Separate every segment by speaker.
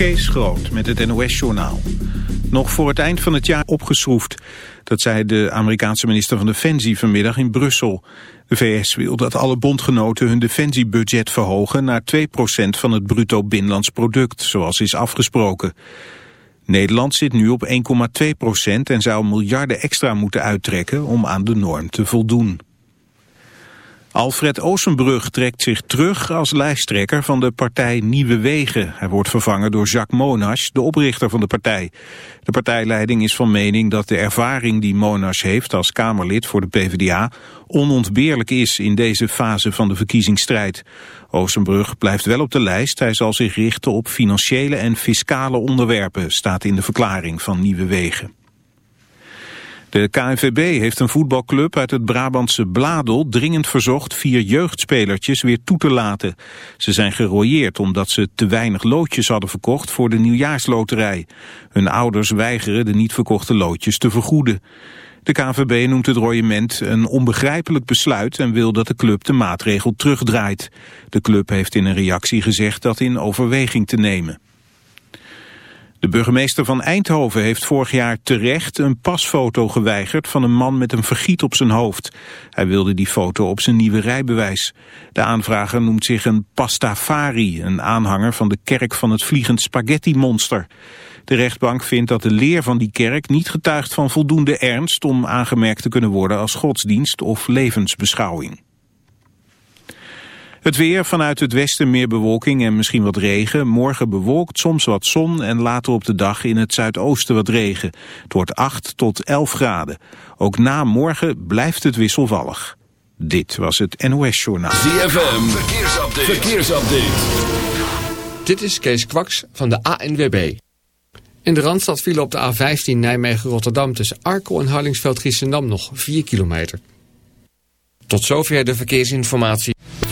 Speaker 1: Kees Groot met het NOS-journaal. Nog voor het eind van het jaar opgeschroefd. Dat zei de Amerikaanse minister van Defensie vanmiddag in Brussel. De VS wil dat alle bondgenoten hun defensiebudget verhogen... naar 2% van het bruto binnenlands product, zoals is afgesproken. Nederland zit nu op 1,2% en zou miljarden extra moeten uittrekken om aan de norm te voldoen. Alfred Oosenbrug trekt zich terug als lijsttrekker van de partij Nieuwe Wegen. Hij wordt vervangen door Jacques Monash, de oprichter van de partij. De partijleiding is van mening dat de ervaring die Monash heeft als Kamerlid voor de PvdA onontbeerlijk is in deze fase van de verkiezingsstrijd. Oosenbrug blijft wel op de lijst. Hij zal zich richten op financiële en fiscale onderwerpen, staat in de verklaring van Nieuwe Wegen. De KNVB heeft een voetbalclub uit het Brabantse Bladel dringend verzocht vier jeugdspelertjes weer toe te laten. Ze zijn gerooieerd omdat ze te weinig loodjes hadden verkocht voor de nieuwjaarsloterij. Hun ouders weigeren de niet verkochte loodjes te vergoeden. De KNVB noemt het royement een onbegrijpelijk besluit en wil dat de club de maatregel terugdraait. De club heeft in een reactie gezegd dat in overweging te nemen. De burgemeester van Eindhoven heeft vorig jaar terecht een pasfoto geweigerd van een man met een vergiet op zijn hoofd. Hij wilde die foto op zijn nieuwe rijbewijs. De aanvrager noemt zich een pastafari, een aanhanger van de kerk van het vliegend spaghetti-monster. De rechtbank vindt dat de leer van die kerk niet getuigt van voldoende ernst om aangemerkt te kunnen worden als godsdienst of levensbeschouwing. Het weer vanuit het westen meer bewolking en misschien wat regen. Morgen bewolkt, soms wat zon en later op de dag in het zuidoosten wat regen. Het wordt 8 tot 11 graden. Ook na morgen blijft het wisselvallig. Dit was het NOS Journaal.
Speaker 2: ZFM, verkeersupdate. verkeersupdate.
Speaker 3: Dit is Kees Kwaks van de ANWB. In de Randstad vielen op de A15 Nijmegen-Rotterdam tussen Arkel en Harlingsveld-Giessendam nog 4 kilometer. Tot zover de verkeersinformatie.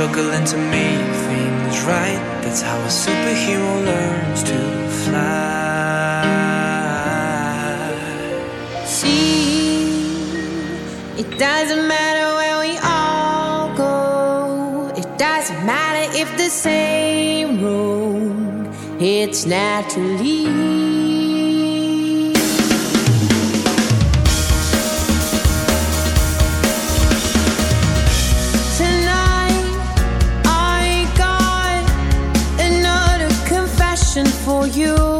Speaker 4: struggling to make things right. That's how a superhero learns to fly.
Speaker 5: See, it doesn't matter where we all go, it doesn't matter if the same road, it's naturally. you.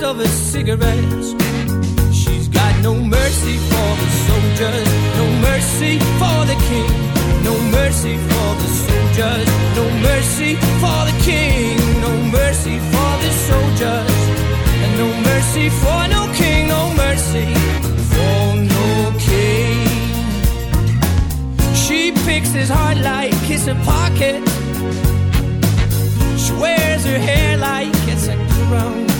Speaker 6: Last of his cigarettes. She's got no mercy for the soldiers, no mercy for the king, no mercy for the soldiers, no mercy for the king, no mercy for the soldiers, and no mercy for no king, no mercy for no king. She picks his heart like it's a pocket. She wears her hair like it's a crown.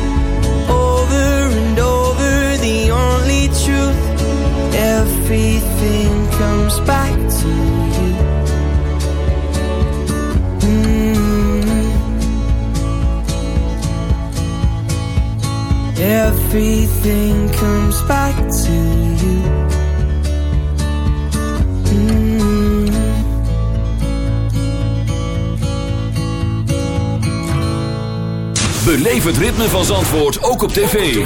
Speaker 7: Everything comes back to you. Mm. Everything comes back to you. Mm.
Speaker 2: Beleef het ritme van Zandvoort ook op tv.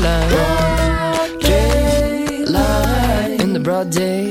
Speaker 8: Broad day.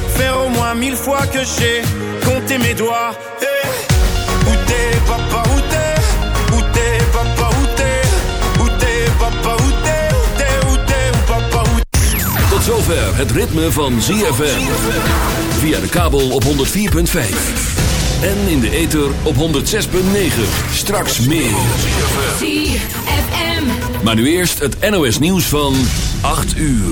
Speaker 9: faire au moins mille fois que j'ai compté mes doigts. Eh, Où t'es papa, où t'es Où t'es papa, où t'es Où t'es papa, où t'es Où t'es, où t'es, où papa, où
Speaker 2: Tot zover het ritme van ZFM. Via de kabel op 104.5. En in de ether op 106.9. Straks meer.
Speaker 10: ZFM.
Speaker 2: Maar nu eerst het NOS nieuws van 8 uur.